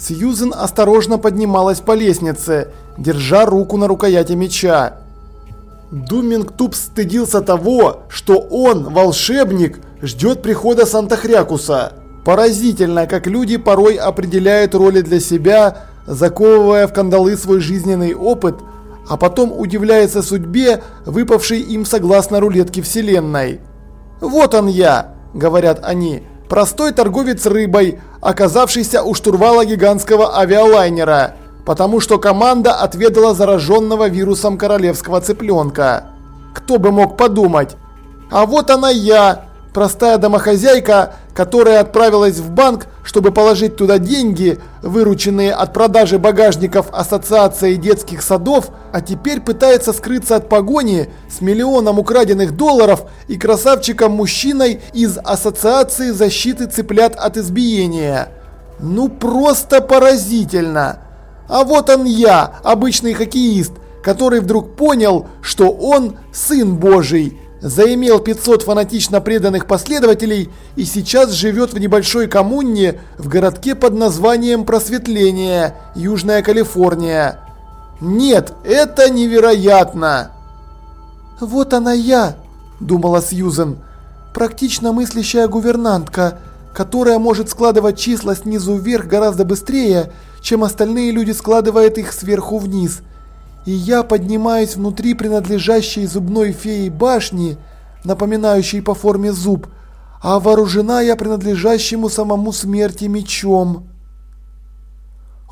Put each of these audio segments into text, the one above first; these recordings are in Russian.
Сьюзен осторожно поднималась по лестнице, держа руку на рукояти меча. Думингтуб стыдился того, что он, волшебник, ждет прихода Санта-Хрякуса. Поразительно, как люди порой определяют роли для себя, заковывая в кандалы свой жизненный опыт, а потом удивляется судьбе, выпавшей им согласно рулетке вселенной. «Вот он я», – говорят они, – «простой торговец рыбой, оказавшийся у штурвала гигантского авиалайнера, потому что команда отведала зараженного вирусом королевского цыпленка. Кто бы мог подумать? А вот она я, простая домохозяйка, которая отправилась в банк, чтобы положить туда деньги, вырученные от продажи багажников Ассоциации детских садов, а теперь пытается скрыться от погони с миллионом украденных долларов и красавчиком-мужчиной из Ассоциации защиты цыплят от избиения. Ну просто поразительно! А вот он я, обычный хоккеист, который вдруг понял, что он сын Божий, заимел 500 фанатично преданных последователей и сейчас живет в небольшой коммуне в городке под названием Просветление, Южная Калифорния. Нет, это невероятно! Вот она я, думала Сьюзен, практично мыслящая гувернантка, которая может складывать числа снизу вверх гораздо быстрее, чем остальные люди складывают их сверху вниз. И я поднимаюсь внутри принадлежащей зубной феи башни, напоминающей по форме зуб, а вооружена я принадлежащему самому смерти мечом.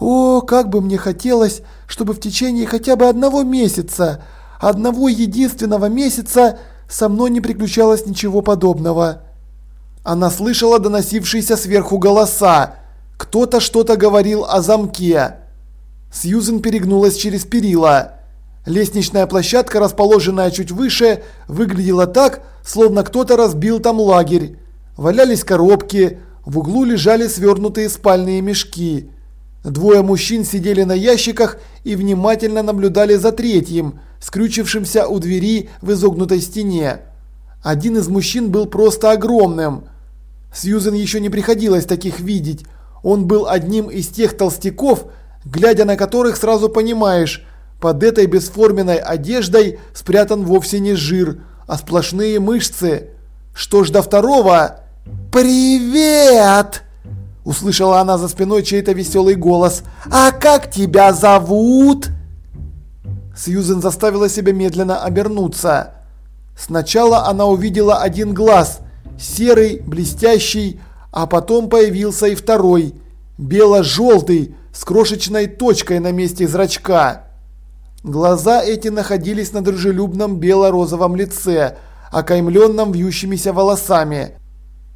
О, как бы мне хотелось, чтобы в течение хотя бы одного месяца, одного единственного месяца, со мной не приключалось ничего подобного. Она слышала доносившиеся сверху голоса. Кто-то что-то говорил о замке. Сьюзен перегнулась через перила. Лестничная площадка, расположенная чуть выше, выглядела так, словно кто-то разбил там лагерь. Валялись коробки, в углу лежали свернутые спальные мешки. Двое мужчин сидели на ящиках и внимательно наблюдали за третьим, скрючившимся у двери в изогнутой стене. Один из мужчин был просто огромным. Сьюзен еще не приходилось таких видеть. Он был одним из тех толстяков, глядя на которых сразу понимаешь, под этой бесформенной одеждой спрятан вовсе не жир, а сплошные мышцы. Что ж до второго? «Привет!» Услышала она за спиной чей-то веселый голос. «А как тебя зовут?» Сьюзен заставила себя медленно обернуться. Сначала она увидела один глаз, серый, блестящий, а потом появился и второй, бело-желтый, с крошечной точкой на месте зрачка. Глаза эти находились на дружелюбном бело-розовом лице, окаймленном вьющимися волосами.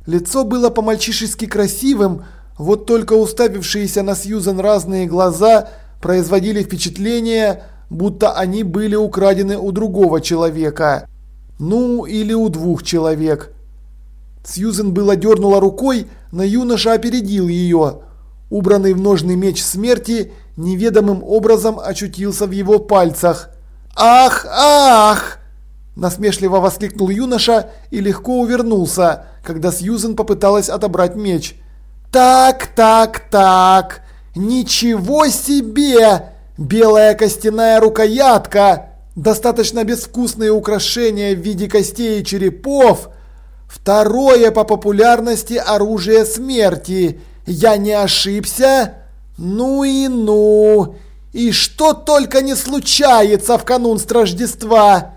Лицо было по-мальчишески красивым, вот только уставившиеся на Сьюзен разные глаза производили впечатление, будто они были украдены у другого человека. Ну, или у двух человек. Сьюзен было дернула рукой, но юноша опередил ее. Убранный в ножный меч смерти неведомым образом очутился в его пальцах. «Ах, ах!» Насмешливо воскликнул юноша и легко увернулся, когда Сьюзен попыталась отобрать меч. «Так, так, так! Ничего себе! Белая костяная рукоятка! Достаточно безвкусные украшения в виде костей и черепов!» Второе по популярности оружие смерти. Я не ошибся? Ну и ну. И что только не случается в канун Страждества.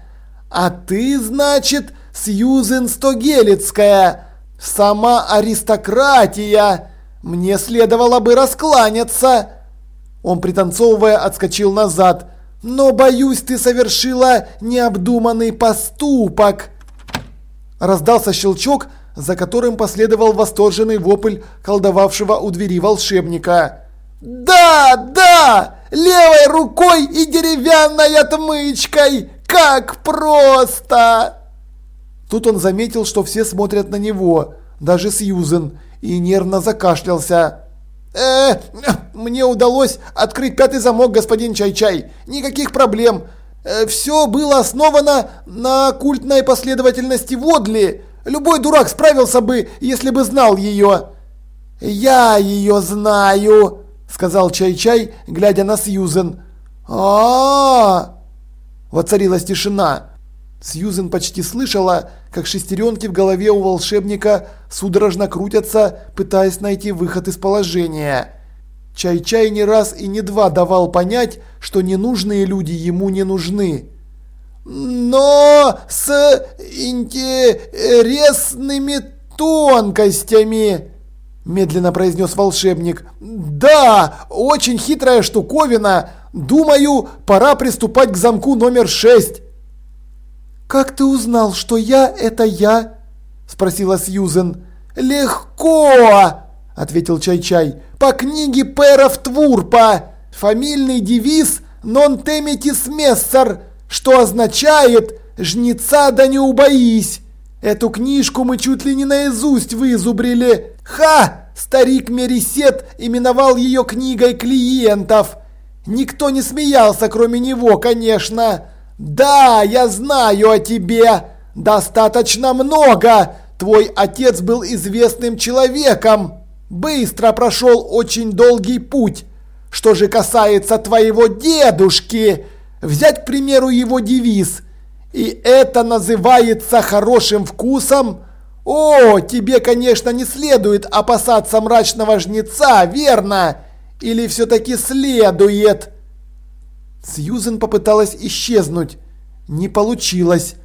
А ты, значит, Сьюзен Стогелицкая. Сама аристократия. Мне следовало бы раскланяться. Он, пританцовывая, отскочил назад. Но, боюсь, ты совершила необдуманный поступок. Раздался щелчок, за которым последовал восторженный вопль колдовавшего у двери волшебника. «Да, да! Левой рукой и деревянной отмычкой! Как просто!» Тут он заметил, что все смотрят на него, даже Сьюзен, и нервно закашлялся. «Э, мне удалось открыть пятый замок, господин Чай-Чай. Никаких проблем. Э, все было основано на культной последовательности Водли. Любой дурак справился бы, если бы знал ее. Я ее знаю, сказал Чай-Чай, глядя на Сьюзен. а Воцарилась тишина. Сьюзен почти слышала, как шестеренки в голове у волшебника судорожно крутятся, пытаясь найти выход из положения. Чай-Чай не раз и не два давал понять, что ненужные люди ему не нужны. «Но с интересными тонкостями», – медленно произнес волшебник. «Да, очень хитрая штуковина. Думаю, пора приступать к замку номер шесть». «Как ты узнал, что я – это я?» – спросила Сьюзен. «Легко!» – ответил Чай-Чай. «По книге Перов Твурпа. Фамильный девиз «Non temitis мессер», что означает «жнеца да не убоись». Эту книжку мы чуть ли не наизусть вызубрили. Ха! Старик Мерисет именовал ее книгой клиентов. Никто не смеялся, кроме него, конечно. «Да, я знаю о тебе! Достаточно много! Твой отец был известным человеком! Быстро прошел очень долгий путь! Что же касается твоего дедушки, взять, к примеру, его девиз. И это называется хорошим вкусом? О, тебе, конечно, не следует опасаться мрачного жнеца, верно? Или все-таки следует?» Сьюзен попыталась исчезнуть. Не получилось.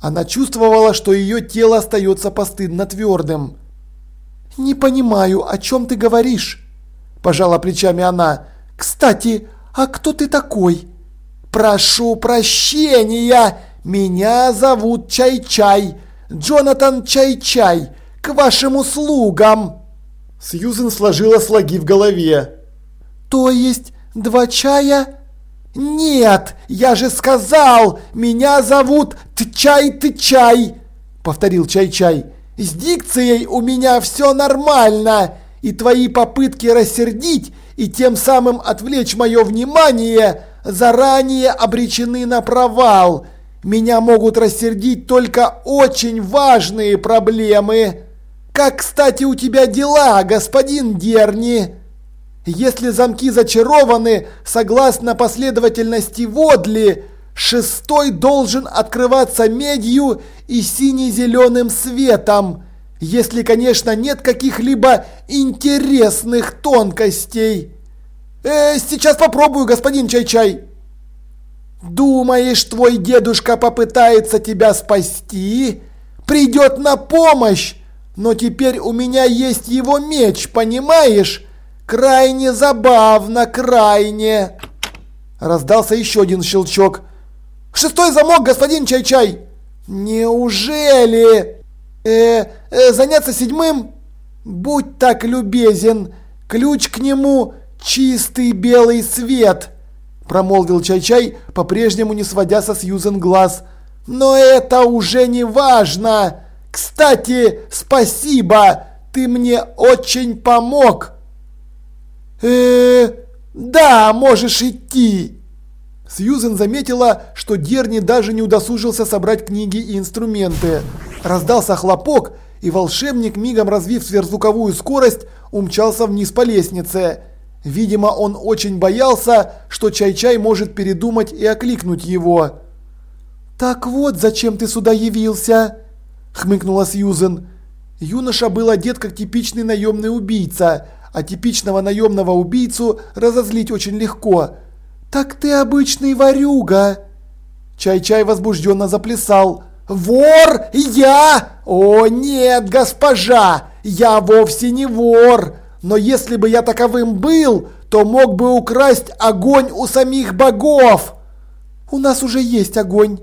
Она чувствовала, что ее тело остается постыдно твердым. «Не понимаю, о чем ты говоришь?» Пожала плечами она. «Кстати, а кто ты такой?» «Прошу прощения! Меня зовут Чай-Чай! Джонатан Чай-Чай! К вашим услугам!» Сьюзен сложила слоги в голове. «То есть два чая?» «Нет, я же сказал, меня зовут Тчай-Тчай!» – повторил Чай-Чай. «С дикцией у меня все нормально, и твои попытки рассердить и тем самым отвлечь мое внимание заранее обречены на провал. Меня могут рассердить только очень важные проблемы. Как, кстати, у тебя дела, господин Дерни?» Если замки зачарованы, согласно последовательности Водли, шестой должен открываться медью и сине-зеленым светом, если, конечно, нет каких-либо интересных тонкостей. Э, сейчас попробую, господин Чай-Чай. Думаешь, твой дедушка попытается тебя спасти? Придет на помощь? Но теперь у меня есть его меч, понимаешь? Крайне забавно, крайне!» Раздался еще один щелчок. «Шестой замок, господин Чай-Чай!» «Неужели?» э, э, «Заняться седьмым?» «Будь так любезен, ключ к нему – чистый белый свет!» Промолвил Чай-Чай, по-прежнему не сводя со Сьюзен глаз. «Но это уже не важно! Кстати, спасибо! Ты мне очень помог!» э да, можешь идти!» Сьюзен заметила, что Дерни даже не удосужился собрать книги и инструменты. Раздался хлопок, и волшебник, мигом развив сверхзвуковую скорость, умчался вниз по лестнице. Видимо, он очень боялся, что Чай-Чай может передумать и окликнуть его. «Так вот, зачем ты сюда явился?» – хмыкнула Сьюзен. Юноша был одет как типичный наемный убийца – а типичного наемного убийцу разозлить очень легко. «Так ты обычный ворюга!» Чай-чай возбужденно заплясал. «Вор? Я? О нет, госпожа! Я вовсе не вор! Но если бы я таковым был, то мог бы украсть огонь у самих богов!» «У нас уже есть огонь!»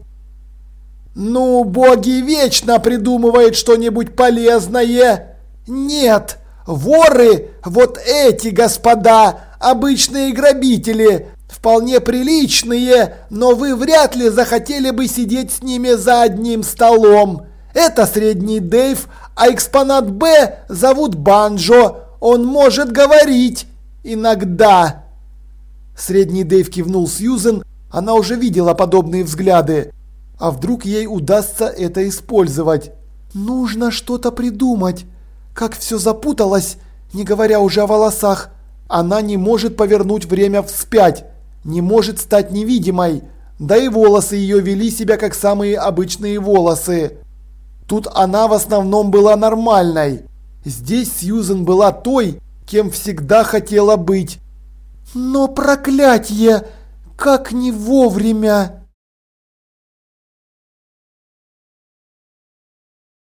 «Ну, боги вечно придумывают что-нибудь полезное!» «Нет!» Воры, вот эти господа, обычные грабители, вполне приличные, но вы вряд ли захотели бы сидеть с ними за одним столом. Это средний Дэйв, а экспонат Б зовут Банджо. Он может говорить. Иногда. Средний Дэйв кивнул Сьюзен. Она уже видела подобные взгляды. А вдруг ей удастся это использовать? Нужно что-то придумать. Как все запуталось, не говоря уже о волосах. Она не может повернуть время вспять, не может стать невидимой, да и волосы ее вели себя как самые обычные волосы. Тут она в основном была нормальной. Здесь Сьюзен была той, кем всегда хотела быть. Но проклятье! Как не вовремя!